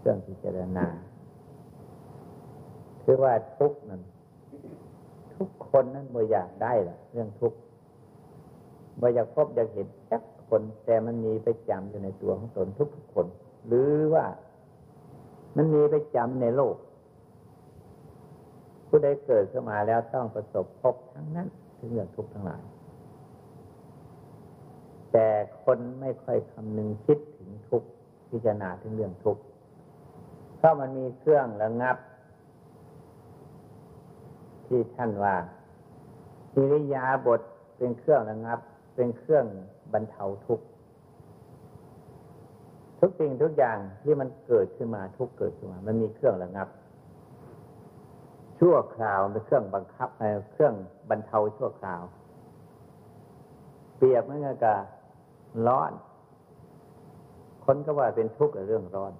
เครื่องพิจารณา คือว่าทุกนั้น ทุกคนนั้นบ่อยากได้ละเรื่องทุกบ่อยากพบอยากเห็นสักคน แต่มันมีไปจำอยู่ในตัวของตนทุกทุกคน หรือว่ามันมีไปจำในโลก ผู้ใดเกิดขึ้นมาแล้วต้องประสบพบทั้งนั้นถึงเรื่องทุกข์ทั้งหลาย แต่คนไม่ค่อยคำนึงคิดถึงทุกข์พิจารณาถึงเรื่องทุกข์ เพราะมันมีเครื่องระงับ ที่ท่านว่าอิริยาบถเป็นเครื่องระงับ เป็นเครื่องบรรเทาทุกข์ทุกสิ่งทุกอย่างที่มันเกิดขึ้นมาทุกเกิดขึ้นมา มันมีเครื่องระงับ ชั่วคราวเป็นเครื่องบังคับเครื่องบรรเทาชั่วคราว เปรียบเหมือนกับร้อน คนก็ว่าเป็นทุกข์กับเรื่องร้อน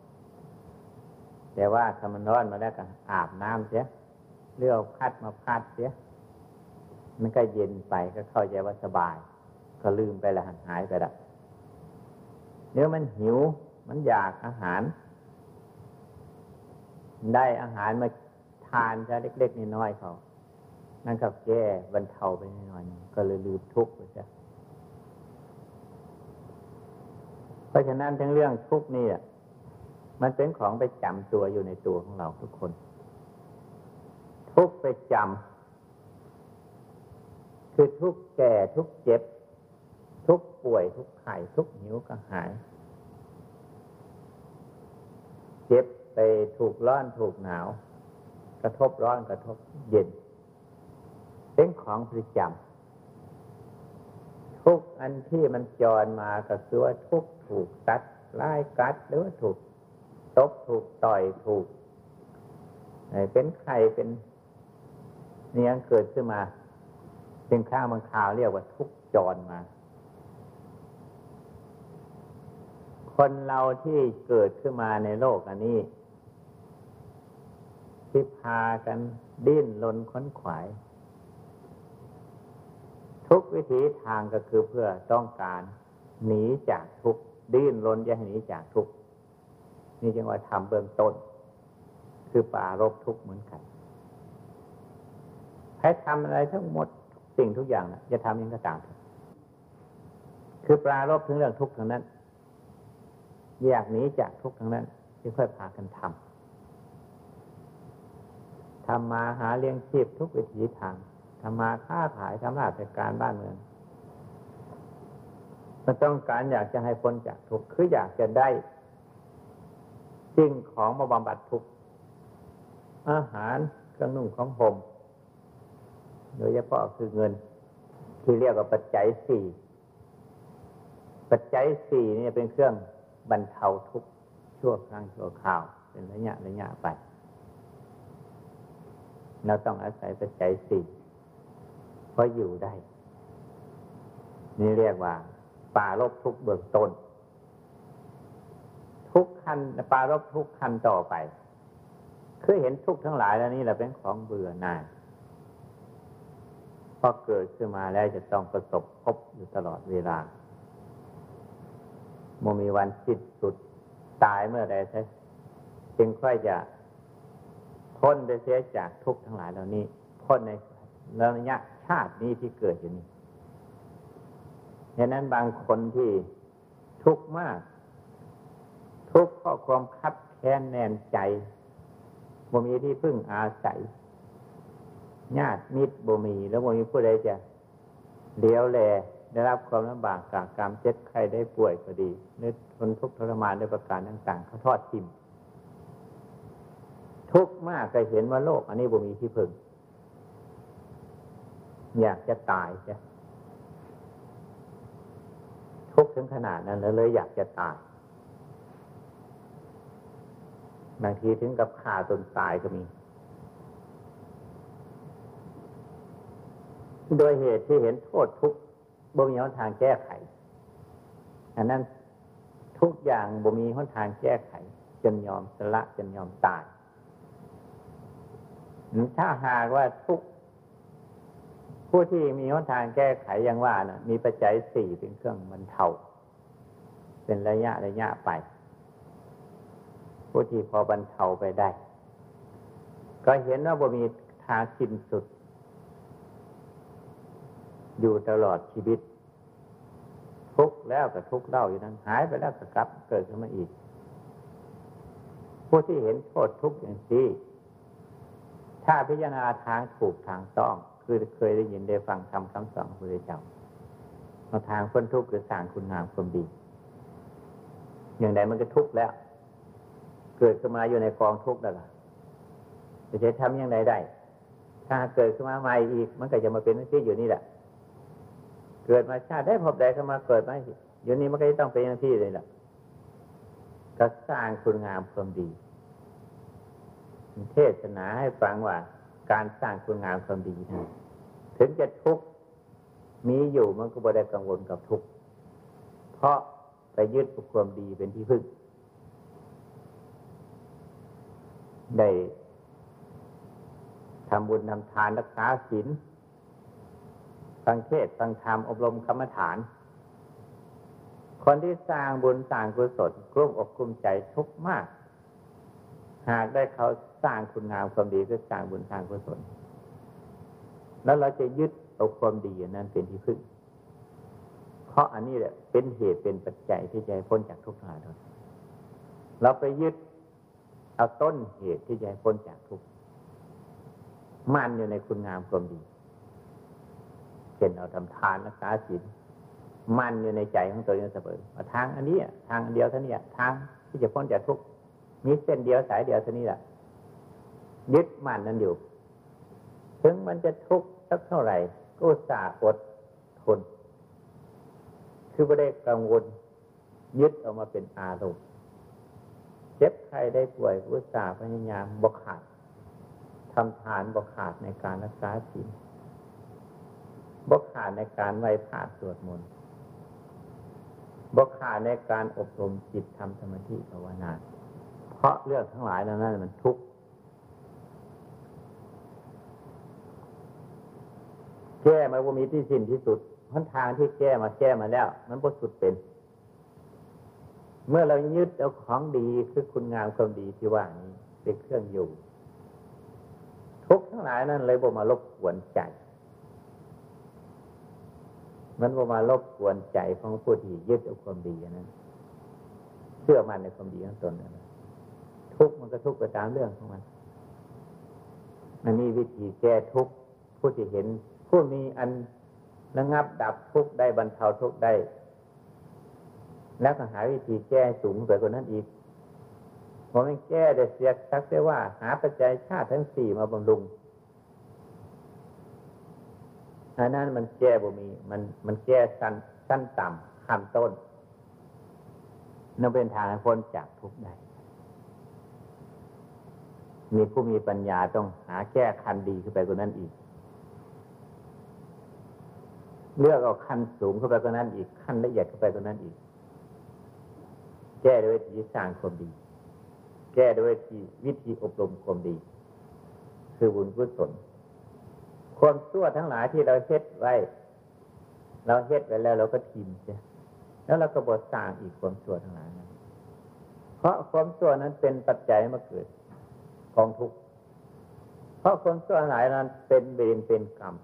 แต่ว่าถ้ามันร้อนมาแล้วก็อาบน้ำเสียเรืองพัดมาพัดเสีย มันก็เย็นไปก็เข้าใจว่าสบาย ก็ลืมไปละหายไปละเนื้อมันหิว มันอยากอาหาร ได้อาหารมาทานจะเล็กๆน้อยๆเขานั่นก็แก้บรรเทาไปน้อยๆก็เลยลืมทุกข์ไปจ้ะเพราะฉะนั้นทั้งเรื่องทุกข์นี่ มันเป็นของไปจำตัวอยู่ในตัวของเราทุกคน ทุกไปจำคือทุกแก่ทุกเจ็บ ทุกป่วยทุกไข้ทุกหิวก็หาย เจ็บไปถูกร้อนถูกหนาว กระทบร้อนกระทบเย็น เป็นของประจำทุกอันที่มันจรมาก็คือว่าทุกถูกตัดไล่กัดหรือว่าถูก ตบถูกต่อยถูกเป็นไข่เป็นเนี้ยเกิดขึ้นมาเป็นข้าวมันข่าวเรียกว่าทุกจรมา คนเราที่เกิดขึ้นมาในโลกอันนี้ ที่พากันดิ้นรนค้นขวาย ทุกวิถีทางก็คือเพื่อต้องการ หนีจากทุกดิ้นรนจะหนีจากทุก นี่จึงว่าทำเบื้องต้น คือป่ารบทุกเหมือนกันให้ทำอะไรทั้งหมดสิ่งทุกอย่างนะจะทำยังก็ตามคือปลารบถึงเรื่องทุกข์ทั้งนั้น อยากหนีจากทุกข์ทั้งนั้นที่ค่อยพากันทำทำมาหาเลี้ยงชีพทุกวิถีทางทำมาค้าขายทำราชการบ้านเมืองมันต้องการอยากจะให้พ้นจากทุกข์คืออยากจะได้ สิ่งของมาบำบัดทุกข์อาหารเครื่องนุ่งของผมโดยเฉพาะคือเงิน ที่เรียกว่าปัจจัยสี่ปัจจัยสี่นี่เป็นเครื่องบรรเทาทุกข์ชั่วครั้งชั่วคราว เป็นระยะระยะไปเราต้องอาศัยปัจจัยสี่เพราะอยู่ได้ นี่เรียกว่าป่ารบทุกเบื้องต้น ทุกขันปารบทุกขันต่อไป คือเห็นทุกทั้งหลายแล้วนี่แหละเป็นของเบื่อหน่ายพอเกิดขึ้นมาแล้วจะต้องประสบพบอยู่ตลอดเวลาโมมีวันสิ้นสุดตายเมื่อใดใช่จึงค่อยจะพ้นไปเสียจากทุกข์ทั้งหลายเหล่านี้พ้นในระยะชาตินี้ที่เกิดอยู่นี้ดังนั้นบางคนที่ทุกข์มาก ทุกข์เพราะความคับแค้นแน่นใจบ่มีที่พึ่งอาศัยญาติมิตรบ่มีแล้วบ่มีผู้ใดจะเลี้ยวแลได้รับความลำบากจากกรรมเจ็บไข้ได้ป่วยก็ดีนึกทนทุกข์ทรมานด้วยประการต่างๆเขาทอดทิมทุกข์มากก็เห็นว่าโลก อันนี้บ่มีที่พึ่ง อยากจะตายใช่ทุกข์ถึงขนาดนั้นเลยอยากจะตาย บางทีถึงกับฆ่าตนตายก็มี โดยเหตุที่เห็นโทษทุกข์บ่มีหนทางแก้ไข อันนั้นทุกอย่างบ่มีหนทางแก้ไข จนยอมสละจนยอมตาย ถ้าหากว่าทุกผู้ที่มีหนทางแก้ไขอย่างว่านะมีปัจจัยสี่เป็นเครื่องมันเท่า เป็นระยะระยะไป ผู้ที่พอบรรเทาไปได้ ก็เห็นว่าบ่มีทางสิ้นสุด อยู่ตลอดชีวิต ทุกแล้วก็ทุกเล่าอยู่นั้น หายไปแล้วก็กลับเกิดขึ้นมาอีก ผู้ที่เห็นโทษทุกอย่างนี้ถ้าพิจารณาทางถูกทางต้อง คือเคยได้ยินได้ฟังทำคำสอนของพระเจ้ามาทางพ้นทุกข์คือสร้างคุณงามความดี อย่างใดมันก็ทุกข์แล้ว เกิดขึ้นมาอยู่ในกองทุกข์แล้วล่ะจะใช้ทำย่างไรได้ ถ้าเกิดขึ้นมาใหม่อีก มันก็จะมาเป็นที่อยู่นี่แหละ เกิดมาชาติได้พบใดขึ้นมาเกิดมาอยู่นี่มันก็จะต้องเป็นอย่างที่เลยแหละก็สร้างคุณงามความดี เทศนาให้ฟังว่า การสร้างคุณงามความดีนะถึงจะทุกข์มีอยู่มันก็บ่ได้กังวลกับทุกข์เพราะไปยึดความดีเป็นที่พึ่ง ได้ทำบุญทำทานรักษาศีลฟังเทศฟังธรรมอบรมกรรมฐาน คนที่สร้างบุญสร้างกุศลกลุ้มอกกลุ้มใจทุกข์มาก หากได้เขาสร้างคุณงามความดีก็สร้างบุญสร้างกุศลแล้วเราจะยึดเอาความดีนั้นเป็นที่พึ่ง เพราะอันนี้แหละเป็นเหตุเป็นปัจจัยที่จะพ้นจากทุกข์ทั้งหลายเราไปยึด เอาต้นเหตุที่จะให้พ้นจากทุกข์มันอยู่ในคุณงามความดีเช่นเราทำทานรักษาศีลมันอยู่ในใจของตัวเองเสมอทางอันนี้ทางเดียวเท่านี้ทางที่จะพ้นจากทุกข์มีเส้นเดียวสายเดียวเท่านี้แหละยึดมันนั้นอยู่ ถึงมันจะทุกข์สักเท่าไหร่ ก็สาอดทน คือไม่ได้กังวลยึดออกมาเป็นอารมณ์ เจ็บใครได้ป่วยอุตส่าห์พยายามบกขาดทำทานบกขาดในการรักษาศีลบกขาดในการไหว้พระสวดมนต์บกขาดในการอบรมจิตทำสมาธิภาวนา เพราะเรื่องทั้งหลายเหล่านั้นมันทุกข์แก้มาว่ามีที่สิ้นที่สุดหนทางที่แก้มาแก้มาแล้ว มันบสุดเป็น เมื่อเรายึดเอาของดีคือคุณงามความดีที่ว่านี้เป็นเครื่องอยู่ ทุกทั้งหลายนั้นเลยบ่มาลบกวนใจ มันบ่มาลบกวนใจของผู้ที่ยึดเอาความดีนั้นเชื่อมันในความดีของตนนั้นทุกมันก็ทุกไปตามเรื่องของมันมันมีวิธีแก้ทุกผู้ที่เห็น ผู้มีอันระงับดับทุกได้บรรเทาทุกได้ แล้วก็หาวิธีแก้สูงไปกว่านั้นอีกผมไม่แก้แต่เสียชักได้ว่า หาปัจจัยชาติทั้งสี่มาบำรุงอันนั้นมันแก้บ่มี มันมันแก้สั้นสั้นต่ำขั้นต้นนั่นเป็นทางให้พ้นจากทุกข์ได้มีผู้มีปัญญาต้องหาแก้คันดีขึ้นไปกว่านั้นอีก เลือกเอาขั้นสูงเข้าไปกว่านั้นอีกขั้นละเอียดเข้าไปกว่านั้นอีก แก้ด้วยวิธีสร้างความดี แก้ด้วยวิธีวิธีอบรมความดี คือบุญกุศลความชั่วทั้งหลายที่เราเฮ็ดไว้ เราเฮ็ดไว้แล้วเราก็ทิมเสียแล้วเราก็บทสร้างอีกความชั่วทั้งหลายนั้นเพราะความชั่วนั้นเป็นปัจจัยมาเกิดกองทุกข์เพราะความชั่วหลายนั้นเป็นเวรเป็นกรรม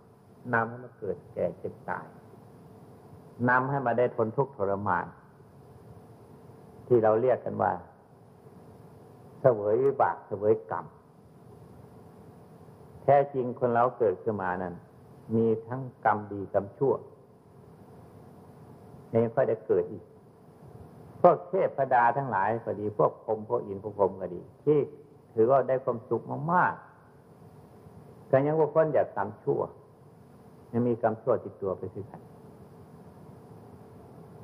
นำให้มาเกิดแก่เจ็บตายนำให้มาได้ทนทุกข์ทรมาน ที่เราเรียกกันว่าเสวยวิบากเสวยกรรม แท้จริงคนเราเกิดขึ้นมานั้น มีทั้งกรรมดีกรรมชั่วยังค่อยได้เกิดอีก พวกเทพดาทั้งหลายก็ดี พวกพรมพวกอินพวกพรมก็ดี ที่ถือว่าได้ความสุขมากๆก็ยังว่าคนอยากทำชั่วยังมีกรรมชั่วติดตัวไปสิกัน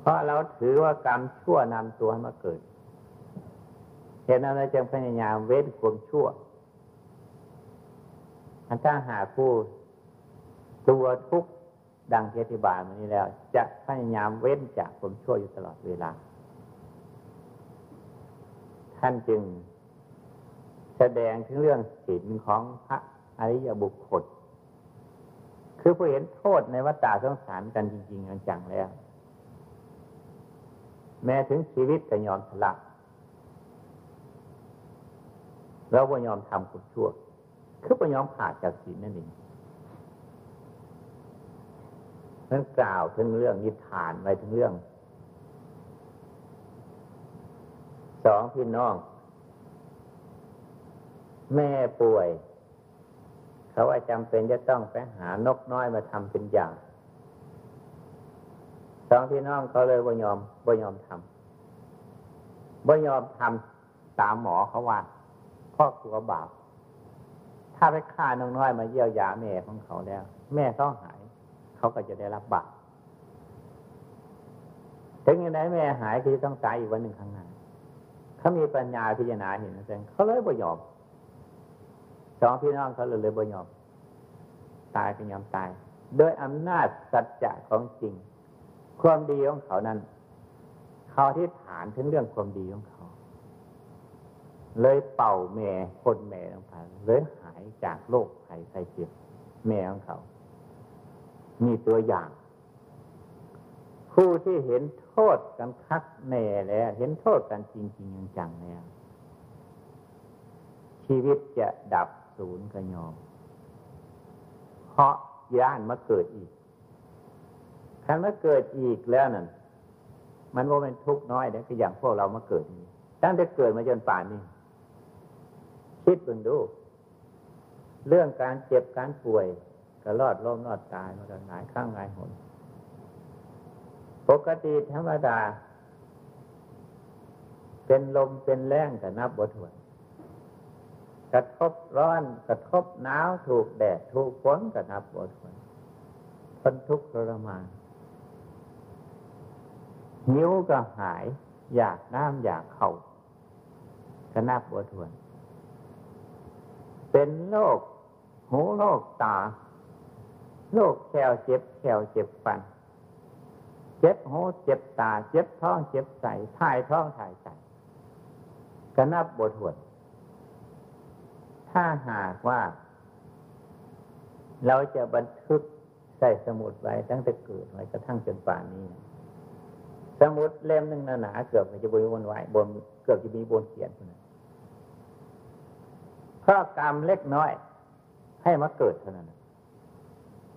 เพราะเราถือว่ากรรมชั่วนำตัวมาเกิดเห็นอะไรจึงพยายามเว้นความชั่วถ้าหาผู้ตัวทุกดังที่อธิบายมานี้แล้ว จะพยายามเว้นจากความชั่วอยู่ตลอดเวลา ท่านจึงแสดงถึงเรื่องศีลของพระอริยบุคคล คือผู้เห็นโทษในวัฏฏะสงสารกันจริง ๆ จังๆแล้ว แม้ถึงชีวิตก็ยอมสละเราบ่ยอมทำกุศชั่ว คือบ่ยอมขาดจากศีลนั่นเองนั่นกล่าวถึงเรื่องนิทานไปถึงเรื่อง สองพี่น้อง แม่ป่วย เขาว่าจำเป็นจะต้องไปหานกน้อยมาทำเป็นอย่าง องพี่น้องเขาเลยบ่ยอมบ่ยอมทำบ่ยอมทำตามหมอเขาว่าพ่อกลัวบาปถ้าไปฆ่านกน้อยมาเยี่ยวยาแม่ของเขาแล้ว แม่ต้องหาย เขาก็จะได้รับบาปถึงย่างไรแม่หายคือต้องตายอีกวันหนึ่งข้างหน้าเขามีปัญญาพิจารณาเห็นนะจ๊ะเขาเลยบ่ยอมสองพี่น้องเขาเลยเลยบ่ยอม ตายเป็ยอมตาย โดยอำนาจสัจจะของจริง ความดีของเขานั้น เขาที่ฐานถึงเรื่องความดีของเขา เลยเป่าแม่คนแม่ลงไปเลยหายจากโรคไข้ไข้เจ็บแม่ของเขามีตัวอย่าง ผู้ที่เห็นโทษกันคักแน่แล้วเห็นโทษกันจริงจริงจังแล้วชีวิตจะดับศูนย์กระยอมเพราะย่านมาเกิดอีก คันมาเกิดอีกแล้วนั่นมันว่าเป็นทุกข์น้อยเด้คืออย่างพวกเรามาเกิดตั้งแต่เกิดมาจนป่านนี้ คิดเบิ่งดู เรื่องการเจ็บการป่วยก็รอดล้มรอดตายมาหลายข้างหลายหนปกติธรรมดา เป็นลมเป็นแรงกับนับบทวนกระทบร้อนกระทบหนาวถูกแดดถูกฝนกับนับบทวนทนทุกข์ทรมาน หิวก็หาย อยากน้ำอยากเข่าก็นับบทวน เป็นโรคหูโรคตาโรคแขวเจ็บแขวเจ็บฟัน เจ็บหูเจ็บตา เจ็บท้องเจ็บใส่ถ่ายท้องถ่ายใส่ก็นับบทหวดถ้าหากว่า เราจะบันทึกใส่สมุดไว้ตั้งแต่เกิดไว้กระทั่งจนป่านนี้ มุดเล่มหนึ่งหนาๆเกือบจะบริวนไว้บนเกือบจะมีบนเขียนเพราะกรรมเล็กน้อย ให้มาเกิดเท่านั้น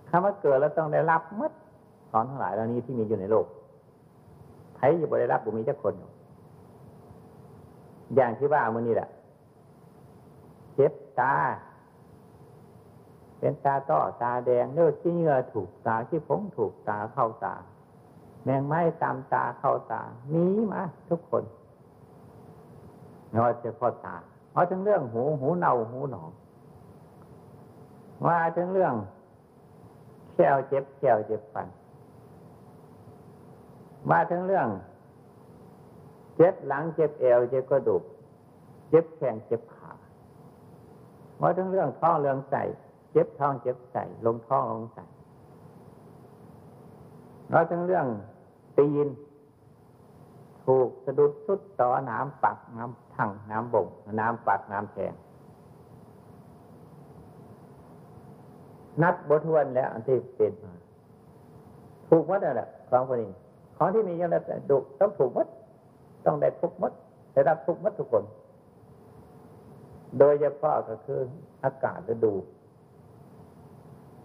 คำว่าเกิดแล้วต้องได้รับมัดสอนทั้งหลายเหล่านี้ที่มีอยู่ในโลกใครอยู่บริรับบุมีเจ้าคน อย่างที่ว่ามื่อนี้แหละเจ็บตา เป็นตาต้อตาแดงเนื้อที่เงื่อถูกตาที่ผงถูกตาเข้าตา แมงไม้ตามตาเข้าตามีมาทุกคนนอยจะพอตาเพราะถึงเรื่องหูหูเน่าหูหนองว่าถึงเรื่องแขวเจ็บแขวเจ็บฟัน มาถึงเรื่อง เจ็บหลังเจ็บเอวเจ็บกระดูก เจ็บแข้งเจ็บขามาถึงเรื่องท้องเรื่องใส่เจ็บท้องเจ็บใส่ลงท้องลงใส่มาถึงเรื่อง ตีน ถูกสะดุดสุดต่อน้ำปักน้ำทั้งน้ำบ่ง น้ำปักน้ำแทงนับบทวนแล้วอันที่เป็นมาถูกมัดนั่นแหละของคนนี้ของที่มีอย่างนั้นดุต้องถูกมัดต้องได้ทุกมัดได้รับทุกมัดทุกคน โดยเฉพาะก็คืออากาศฤดู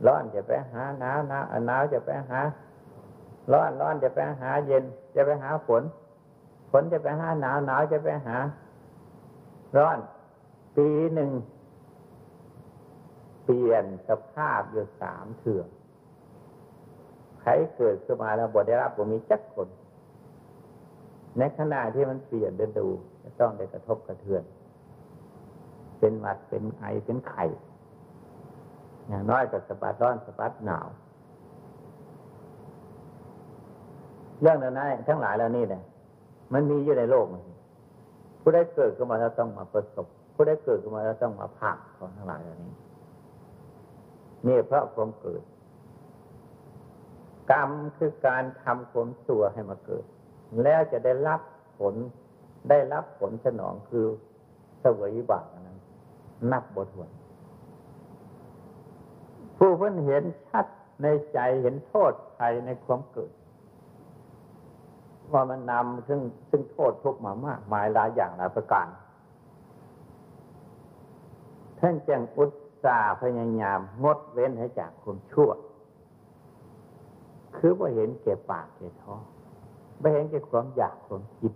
ร้อนจะไปหาหนาวหนาวหนาวจะไปหา ร้อนร้อนจะไปหาเย็น จะไปหาฝน ฝนจะไปหาหนาวหนาวจะไปหา ร้อน ปีหนึ่ง เปลี่ยนสภาพอยู่สามเถื่อใครเกิดขึ้นมาแล้วบทได้รับผมมีจักคน ในขณะที่มันเปลี่ยนเดินดูจะต้องได้กระทบกระเทือน เป็นหวัดเป็นไอเป็นไข่อย่างน้อยก็สะบัดร้อนสะบัดหนาว เรื่องนั้นทั้งหลายแล้วนี่เนี่ยมันมีอยู่ในโลกผู้ได้เกิดขึ้นมาแล้วต้องมาประสบ ผู้ได้เกิดขึ้นมาแล้วต้องมาพักของทั้งหลายเหล่านี้นี่เพราะความเกิด กรรมคือการทำผลตัวให้มาเกิด แล้วจะได้รับผลได้รับผลสนองคือเสวยวิบากนั้น นับบทวนผู้เพิ่นเห็นชัดในใจเห็นโทษภัยในความเกิด ว่ามันนำซึ่งซึ่งโทษทุกมามากมายหลายอย่างหลายประการท่านจึงอุตสาห์พยายามงดเว้นให้จากความชั่ว คือว่าเห็นเก็บปากเก็บท้องไม่เห็นเก็บความอยากความคิด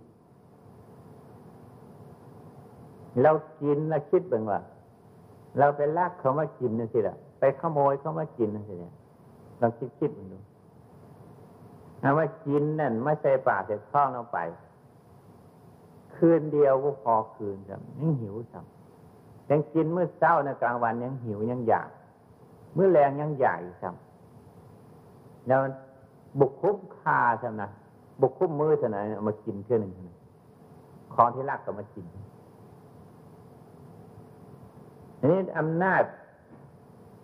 เรากินแล้วคิดเบ้างว่า เราไปลักเขามากินนั่นสิละไปขโมยเขามากินนั่นสิเนี่ยเราคิดคิดมันดู เอามากินนั่นไม่ใช่ปากใส่ท้องเราไป คืนเดียวก็พอคืนสัยังหิวสัยังกินเมื่อเช้าในกลางวันยังหิวยังอยากเมื่อแรงยังใหญ่สัแล้วบุกคุ้มคาใช่ไหมบุกคุ้มมือเท่านั้นมากินเพื่อนึงของที่รักก็มากินอันนี้อำนาจ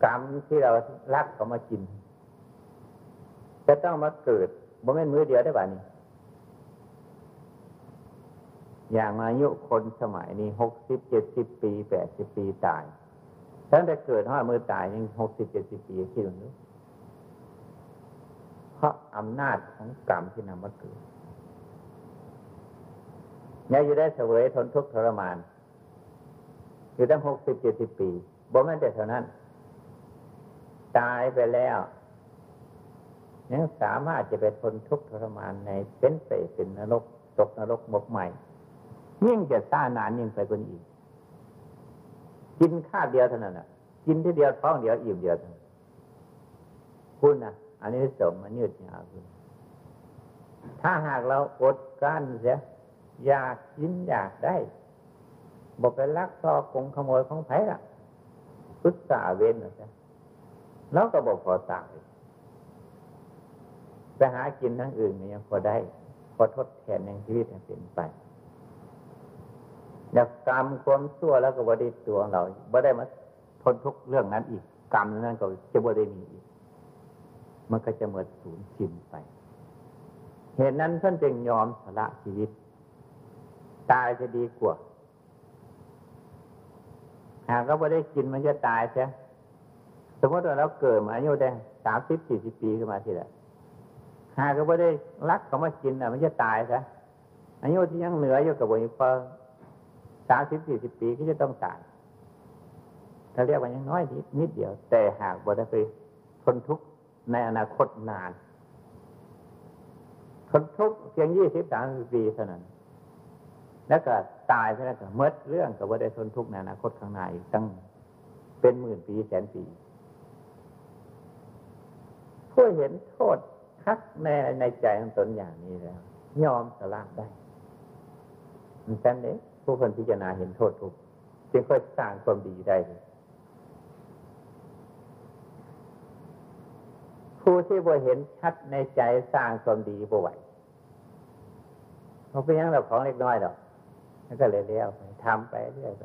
กรรมที่เรารักเขามากิน จะต้องมาเกิดบ่แม่นมือเดียวได้ป่ะนี่อย่างอายุคนสมัยนี้หกสิบเจ็ดสิบปีแปดสิบปีตายตั้งแต่เกิดห้ามือตายยังหกสิบเจ็ดสิบปีคิดดูเพราะอำนาจของกรรมที่นำมาเกิดเนี่ยอยู่ได้เสวยทนทุกข์ทรมาน อยู่ตั้งหกสิบเจ็ดสิบปีบ่แม่นแต่เท่านั้น ตายไปแล้ว ยังสามารถจะไปทนทุกข์ทรมานในเป็นเศษเป็นนรกตกนรกหมกใหม่ ยิ่งจะซ่านานยิ่งไปกว่านี้อีก กินข้าวเดียวเท่านั้นอะ กินที่เดียวท้องเดียวอิ่มเดียวคุณนะอันนี้สมมันยืดยาวคุณถ้าหากเราอดกั้นเสียอยากกินอยากได้บอกไปลักซอกงขโมยของไผ่ละพุทธาเว้นนะจ๊ะแล้วก็บอกพอตาย ไปหากินทั้งอื่นยังพอได้ พอทดแทนในชีวิตเป็นไปอยากกรรมความชั่วแล้วก็บริตัวเราบ่ได้มาทนทุกเรื่องนั้นอีก กรรมนั้นก็จะบ่ได้มีอีก มันก็จะเหมือนสูญสิ้นไป เหตุนั้นท่านจึงยอมสละชีวิต ตายจะดีกว่า หากเราไม่ได้กินมันจะตายใช่สมมติว่าเราเกิดมาอายุได้สามสิบสี่สิบปีขึ้นมาทีละ หากเราไม่ได้รักเขามากินอะ มันจะตายใช่อายุที่ยังเหนืออยู่กับวงพอสามสิบสี่สิบปีก็จะต้องตายถ้าเรียกว่ายังน้อยนิดนิดเดียว แต่หากบ่ได้ไปทนทุกข์ในอนาคตนานทนทุกข์เพียงยี่สิบสามสิบปีเท่านั้น แล้วก็ตายไปแล้วก็เมดเรื่องกับว่าได้ทนทุกข์ในอนาคตข้างหน้าอีกตั้งเป็นหมื่นปีแสนปีผู้เห็นโทษ คักในในใจของตนอย่างนี้แล้ว ยอมสละได้มันแค่นี้ผู้คนพิจารณาเห็นโทษทุกจึงค่อยสร้างความดีได้ ผู้ที่บ่เห็นชัดในใจสร้างความดีบ่ไหวเขาเป็นอยังเราของเล็กน้อยหรอกแล้วก็เลยเลี้ยวไปทำไปเรื่อยไป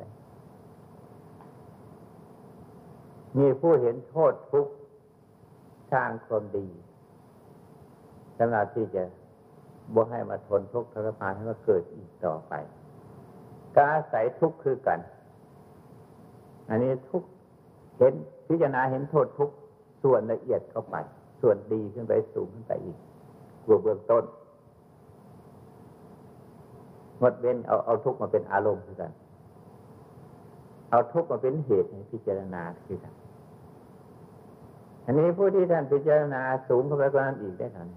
มีผู้เห็นโทษทุกสร้างความดี สำหรับที่จะบ่ให้มาทนทุกข์ทรมานให้มาเกิดอีกต่อไปกาใสทุกข์คือกัน อันนี้ทุกเห็นพิจารณาเห็นโทษทุกส่วนละเอียดเข้าไป ส่วนดีขึ้นไปสูงขึ้นไปอีกกลัวเบื้องต้นงดเว้นเอาเอาทุกมาเป็นอารมณ์คือกัน เอาทุกมาเป็นเหตุในพิจารณาคือกันอันนี้ผู้ที่ท่านพิจารณาสูงเข้าไปกว่านั้นอีกได้ทัน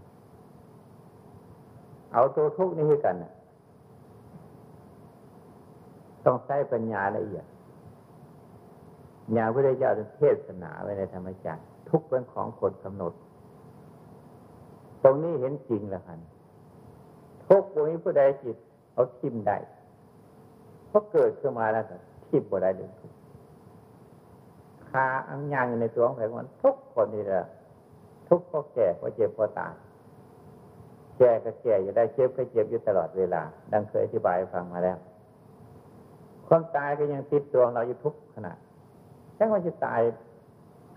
เอาตัวทุกนี้คือกันต้องใช้ปัญญาละเอียดญาพระเจ้าเทศนาไว้ในธรรมจักรทุกเป็นของคนกำหนด ตรงนี้เห็นจริงแล้วคันทุกตรงนี้ผู้ใดจิตเอาทิมได้เพราะเกิดขึ้นมาแล้วทิมบ่ได้เลยคาอังยางในตัวของใครคนทุกคนนี่แหละทุกเพราะแก่เพราะเจ็บเพราะตาย ก่ก็แก่อยู่ได้เจ็บก็เจ็บอยู่ตลอดเวลา ดังเคยอธิบายฟังมาแล้วคนตายก็ยังติดตัวเราอยู่ทุกขณะแค่ว่าจะตาย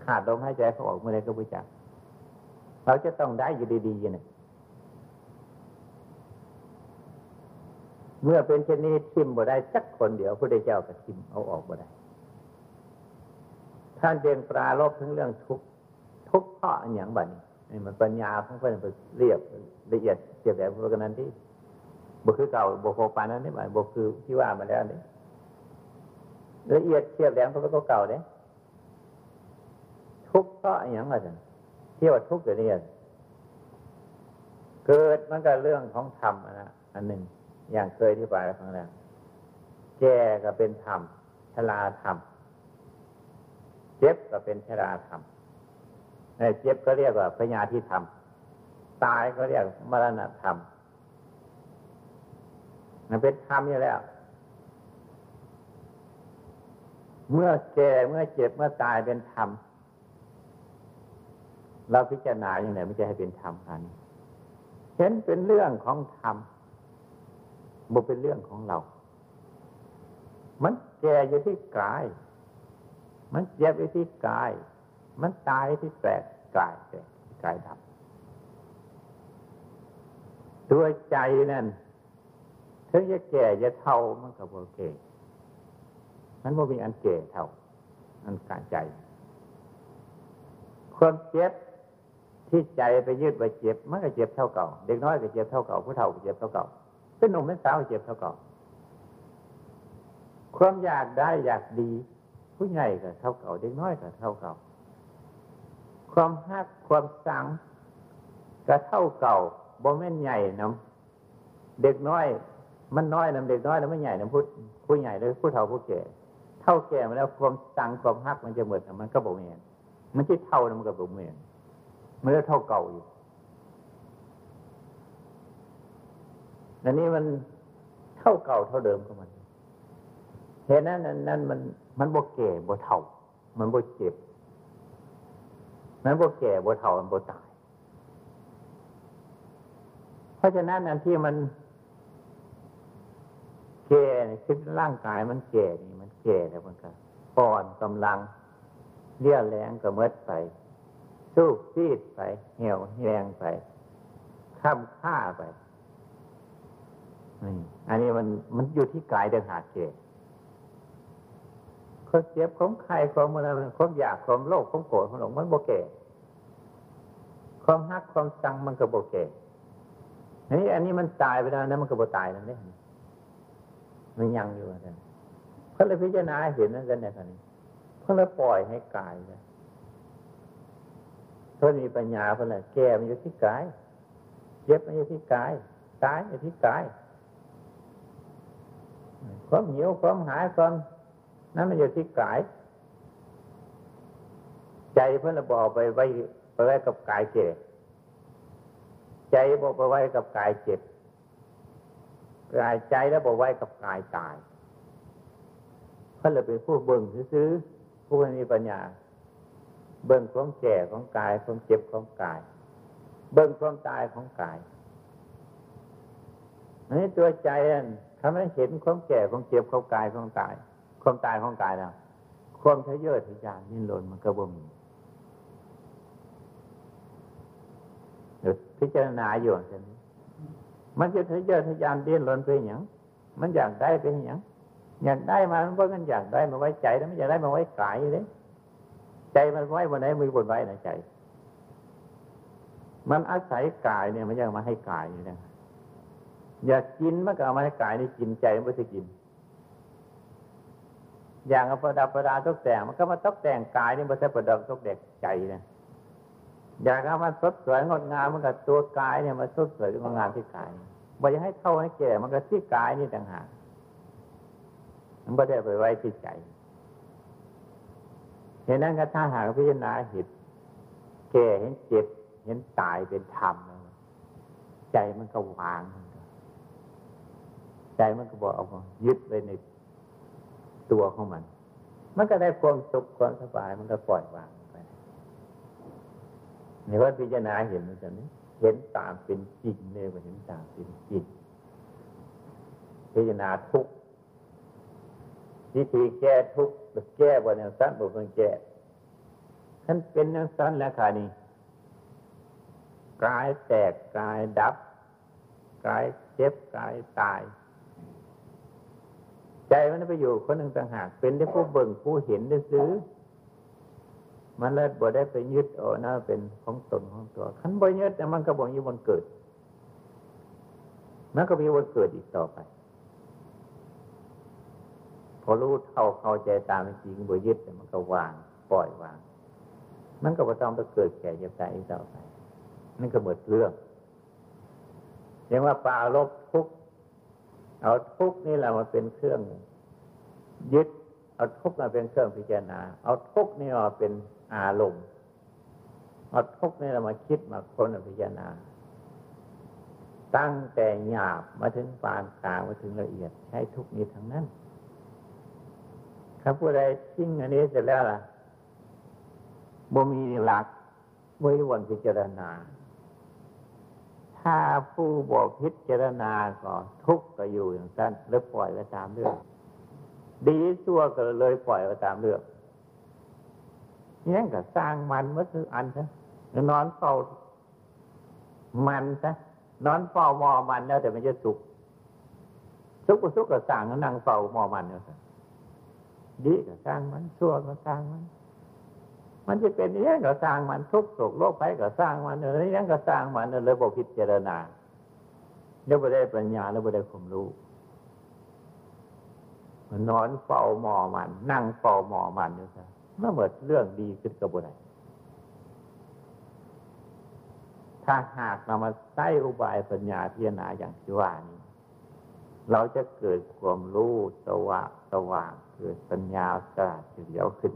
ขาดลมหายใจเขาออกเมื่อไรก็ไม่จักเราจะต้องได้อยู่ดีๆเนี่ยเมื่อเป็นเช่นนี้ทิมบ่ได้สักคนเดียวพระเจ้าก็ทิมเอาออกบ่ได้ ท่านเจนปราลบทั้งเรื่องทุกทุกเพราะอย่างบัดนี้ นี่มันปัญญาของเพื่อนเรียบละเอียดเสียแบบพวกนั้นที่บุคือเก่าบุคคปานนั้นนี่หมายบุคือที่ว่ามาแล้วนี่ละเอียดเทียบแหลมก็เก่าเด้ทุกข์เพราะอย่างไรเที่ยวทุกข์อย่างนี้เกิดมันก็เรื่องของธรรมนะอันหนึ่งอย่างเคยที่ไปครั้งแรกแก่ก็เป็นธรรมชราธรรมเจ็บก็เป็นชราธรรม เจ็บก็เรียกว่าพญาธิธรรม ตายก็เรียกมรณะธรรมมันเป็นธรรมอยู่แล้ว เมื่อแก่เมื่อเจ็บเมื่อตายเป็นธรรม เราพิจารณาอย่างไรไม่จะให้เป็นธรรมอันเห็นเป็นเรื่องของธรรมบ่เป็นเรื่องของเรา มันแก่อยู่ที่กาย มันเจ็บอยู่ที่กาย มันตายที่แตกกายแตกกายดำตัวใจนั่นถึงจะแก่จะเท่ามันก็บ่แก่มันบ่มีอันแก่เท่าอันกาใจความเจ็บที่ใจไปยึดไปเจ็บมันก็เจ็บเท่าเก่า เด็กน้อยก็เจ็บเท่าเก่าผู้เฒ่าก็เจ็บเท่าเก่าเป็นหนุ่มเป็นสาวเจ็บเท่าเก่า ความอยากได้อยากดี ผู้ใหญ่ก็เท่าเก่า เด็กน้อยก็เท่าเก่า ความฮักความสังก็เท่าเก่าบ่แม่นใหญ่นะเด็กน้อย มันน้อยนะเด็กน้อยแล้วไม่ใหญ่นะผู้ผู้ใหญ่เลยผู้เฒ่าผู้แก่เท่าแก่มาแล้วความสังความฮักมันจะเหมือนมันก็บ่แม่นมันจะเท่านะมันก็บ่แม่นมันก็เท่าเก่าอยู่อันนี้มันเท่าเก่าเท่าเดิมของมันเห็นนั้นนั้นมันมันบ่แก่บ่เท่า มันบ่เจ็บ มันบ่แก่บ่เท่ามันบ่ตาย เพราะฉะนั้นอันที่มันแก่คิดร่างกายมันแก่นี่มันแก่แล้วมันก็อ่อนกำลังเลี้ยแรงก็เมื่อไป สู้ซีดไปเหี่ยวแหงไปข้ามค่าไปอันนี้มันมันอยู่ที่กายเดินหาเกเขาเจ็บของใครของมันความอยากความโลภความโกรธความหลงมันโบเกความฮักความสังมันก็โบเกอันนี้อันนี้มันตายไปแล้วนะมันก็โบตายแล้วเนี่ยมันยังอยู่นะเขาะเลยพิจารณาเห็นนั่นกันในขณะนี้เขาเลยปล่อยให้กายเนี่ยเพื่อมีปัญญาเพื่ออะไรแก่มันอยู่ที่กายเจ็บมันอยู่ที่กายตายอยู่ที่กายความหิวความหายความ นั้นมันอยู่ที่กาย ใจเพื่อนบอกไปไว้ไปไว้กับกายเจ็บใจบอกไปไว้กับกายเจ็บกายใจแล้วบอกไว้กับกายตายเพื่อนเลยเป็นผู้เบิ่งซื้อผู้มีปัญญา เบิ่งความแก่ของกายความเจ็บของกาย เบิ่งความตายของกายนนี้ตัวใจนั่นถ้าไม่เห็นความแก่ความเจ็บความกายความตาย ความตายของกายแล้ว ความทะเยอทะยานนิ่หลนมันก็บ่มีเดี๋ยวพิจารณาอยู่เช่นนี้มันจะทะเยอทะยานดิ้นรนไปอย่างมันอยากได้เป็นอย่างอยากได้มามันก็กันอยากได้มาไว้ใจแล้วไม่อยากได้มาไว้กายเลยใจมันไว้บนไหนมือบนไว้ในใจ มันอาศัยกายเนี่ยมันยังมาให้กายอยู่นะอยากกินมันก็เอามาให้กายนี่กินใจมันไม่ได้กิน อย่างเอาประดับประดาตกแต่ง มันก็มาตกแต่งกายนี่มันจะประดับตกแต่งใจนะอยากเอามาสดสวยงดงามมันก็ตัวกายเนี่ยมาสดสวยงดงามที่กายบอกจะให้เท่าให้แก่มันก็ที่กายนี่ต่างหากมันไม่ได้ไปไว้ที่ใจเห็นนั้นก็ถ้าหากพิจารณาเห็นแก่เห็นเจ็บเห็นตายเป็นธรรมใจมันก็วาง ใจมันก็บอกเอายึดไว้ใน ตัวของมัน มันก็ได้ความสุขความสบายมันก็ปล่อยวางไปในว่าพิจารณาเห็นมันจะนี้เห็นตามเป็นจริงเลยว่าเห็นตามเป็นจริงพิจารณาทุกวิธีแก้ทุกแก้บนแนวสั้นบนแก้ท่านเป็นแนวสั้นแล้วค่ะนี่กายแตกกายดับกายเจ็บกายตาย ใจมันไปอยู่คนหนึ่งต่างหาก เป็นได้ผู้เบิ่งผู้เห็นได้ซื้อ มันเลยบ่ได้ไปยึดเอานะเป็นของตนของตัวขันบ่ยึดแต่มันก็บอกอยู่บนเกิดมันก็มีวันเกิดอีกต่อไป พอรู้เท่าเข้าใจตามจริงบ่ยึดแต่มันก็วาง ปล่อยวาง มันก็ไม่ต้องไปเกิดแก่เจ็บตายอีกต่อไปนั่นก็หมดเรื่องอย่างว่าปาลบทุก เอาทุกนี่แหละมาเป็นเครื่องยึด เอาทุกมาเป็นเครื่องพิจารณา เอาทุกนี่มาเป็นอารมณ์เอาทุกนี่เรามาคิดมาค้นพิจารณา ตั้งแต่หยาบมาถึงปานกลางมาถึงละเอียดใช้ทุกนี้ทั้งนั้นถ้าผู้ใดทิ้งอันนี้เสร็จแล้วล่ะบ่มีหลักบ่มีวันพิจารณา ถ้าผู้บอกพิจารณาก็ทุกข์ก็อยู่อย่างนั้นแล้วปล่อยไปตามเรื่อง ดีชั่วก็เลยปล่อยไปตามเรื่องนี่ก็สร้างมันมื่อคืออันซะนอนเฝ้ามันซะนอนเฝ้ามอมันแล้วแต่มันจะสุขสุขก็สุขก็สร้างนั่งเฝ้ามอมันเนี่ยดีก็สร้างมันชั่วก็สร้างมัน มันจะเป็นอย่างก็สร้างมันทุกโศกโลกภัยก็สร้างมันเออนี่ก็สร้างมันเลยบอกพิจารณาเดี๋ยวไปได้ปัญญาแล้วไปได้ความรู้มันนอนเฝ้าหมอมัน นั่งเฝ้าหมอมันอยู่ซะเมื่อหมดเรื่องดีขึ้นกับบุไดถ้าหากนำมาใช้อุบายปัญญาพิจารณาอย่างที่ว่านี้ เราจะเกิดความรู้สว่างสว่างเกิดปัญญาสราดเฉลียวขึ้น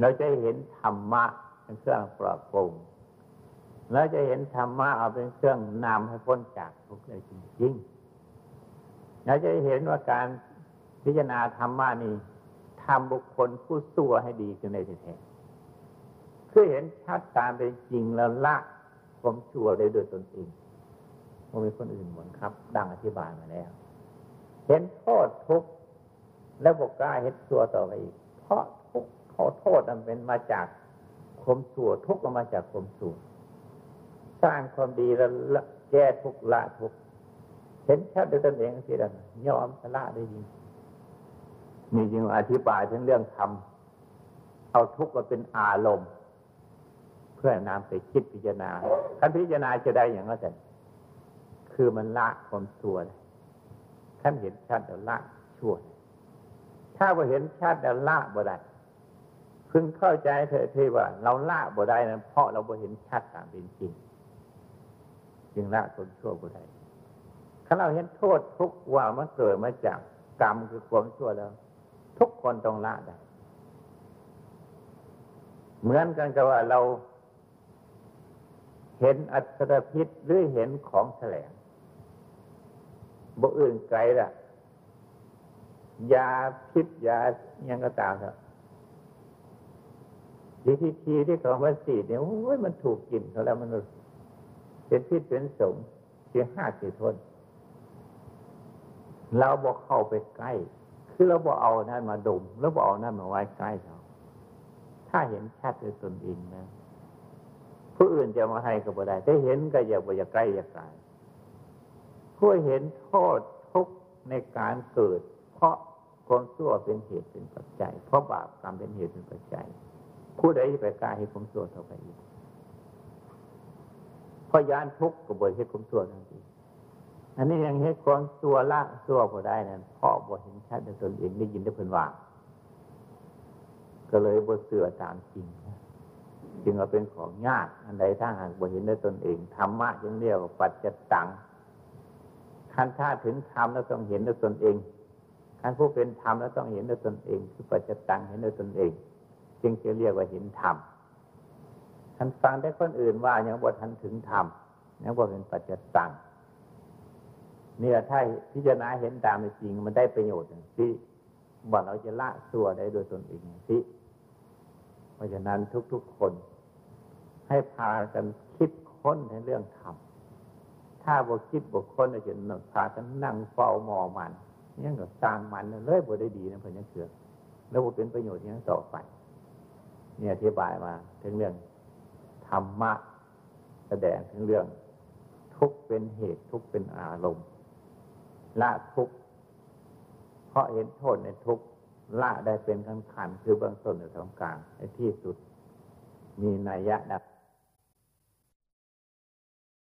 เราจะเห็นธรรมะเป็นเครื่องปรับปรุงเราจะเห็นธรรมะเอาเป็นเครื่องนำให้พ้นจากทุกข์ได้จริงๆเราจะเห็นว่าการพิจารณาธรรมะนี้ทำบุคคลผู้สั่วให้ดีขึ้นในแท้คือเห็นชัดตามเป็นจริงแล้วละความชั่วได้โดยตนเองไม่มีคนอื่นเหมือนครับ ดังอธิบายมาแล้ว เห็นโทษทุกข์แล้วบอกกล้าเห็นชั่วต่อไปอีก เพราะ ข์ขอโทษมันเป็นมาจากความชั่วทุกข์มาจากความชั่วสร้างความดีแล้วแก้ทุกข์ละทุกข์เห็นชัดด้วยตนเองสิละยอมละได้จริงนี่จึงอธิบายถึงเรื่องธรรมเอาทุกข์มาเป็นอารมณ์ เพื่อนำไปคิดพิจารณาการพิจารณาจะได้อย่างนั้นคือมันละความชั่วท่านเห็นชัดแล้วละชั่วถ้าว่าเห็นชัดแล้วละบ่ได้ พึงเข้าใจเถอะที่ว่า เราละบ่ได้นั้นเพราะเราบ่เห็นชัดตามเป็นจริงจึงละคนชั่วบ่ได้ถ้าเราเห็นโทษทุกว่ามันเกิดมาจากกรรมคือความชั่วแล้ว ทุกคนต้องละได้ เหมือนกันกับว่าเราเห็นอัศรพิษหรือเห็นของแสลงบ่อื่นไกลละยาพิษยายังก็ตามเถอะ ทีที่ทีที่เขามาสีเนี่ยโอ้ยมันถูกกินเขาแล้วมันเป็นพิษเป็นสมเสียห้าสี่ทนเราบอกเข้าไปใกล้ คือเราบอกเอานั่นมาดมแล้วบอกเอานั่นมาไว้ใกล้เขาถ้าเห็นชัดด้วยตนเองนะผู้อื่นจะมาให้ก็บ่ได้ถ้าเห็นก็อย่าบ่อย่าใกล้อย่าไกลผู้เห็นโทษทุกในการเกิด เพราะความชั่วเป็นเหตุเป็นปัจจัย เพราะบาปกรรมเป็นเหตุเป็นปัจจัย ผู้ใดไปกล้าให้ความชั่วเท่าไปอีกเพราะยานทุกข์ก็บ่เห็นความชั่วทันทีอันนี้ยังเห็นความชั่วละชั่วพอได้นั่นพราะบ่เห็นชัดในตนเองได้ยินได้เพิ่นว่าก็เลยบ่เสือตามจริงจึงเอาเป็นของยากอันใดถ้าหากบ่เห็นได้ตนเองธรรมะจึงเรียกว่าปัจจตังคันถ้าถึงธรรมแล้วต้องเห็นด้วยตนเองคันผู้เป็นธรรมแล้วต้องเห็นด้วยตนเอง คือปัจจตังเห็นด้วยตนเอง จึงจะเรียกว่าเห็นธรรมท่านฟังได้คนอื่นว่าอยังบ่ทันถึงธรรมยังบ่เป็นปัจจตังนี่ยถ้าพิจารณาเห็นตามจริง มันได้ประโยชน์ที่บอกเราจะละสัวได้โดยตนเองที่เพราะฉะนั้นทุกๆคน ให้พากันคิดค้นในเรื่องธรรมถ้าบกคิดบกค้นจะพากันนั่งเฝ้ามอมันยังก็สร้างมันเลยบ่ได้ดีนะเพื่อนเชื่อแล้วบ่เป็นประโยชน์ยังต่อไป นี่ยอธิบายมา ถึงเรื่องธรรมะแสดงถึงเรื่อง ทุกเป็นเหตุทุกเป็นอารมณ์ ละทุกเพราะเห็นโทษในทุกละได้เป็นขั้นขันคือเบื้องต้นในทางกลางในที่สุดมีนัยยะดับ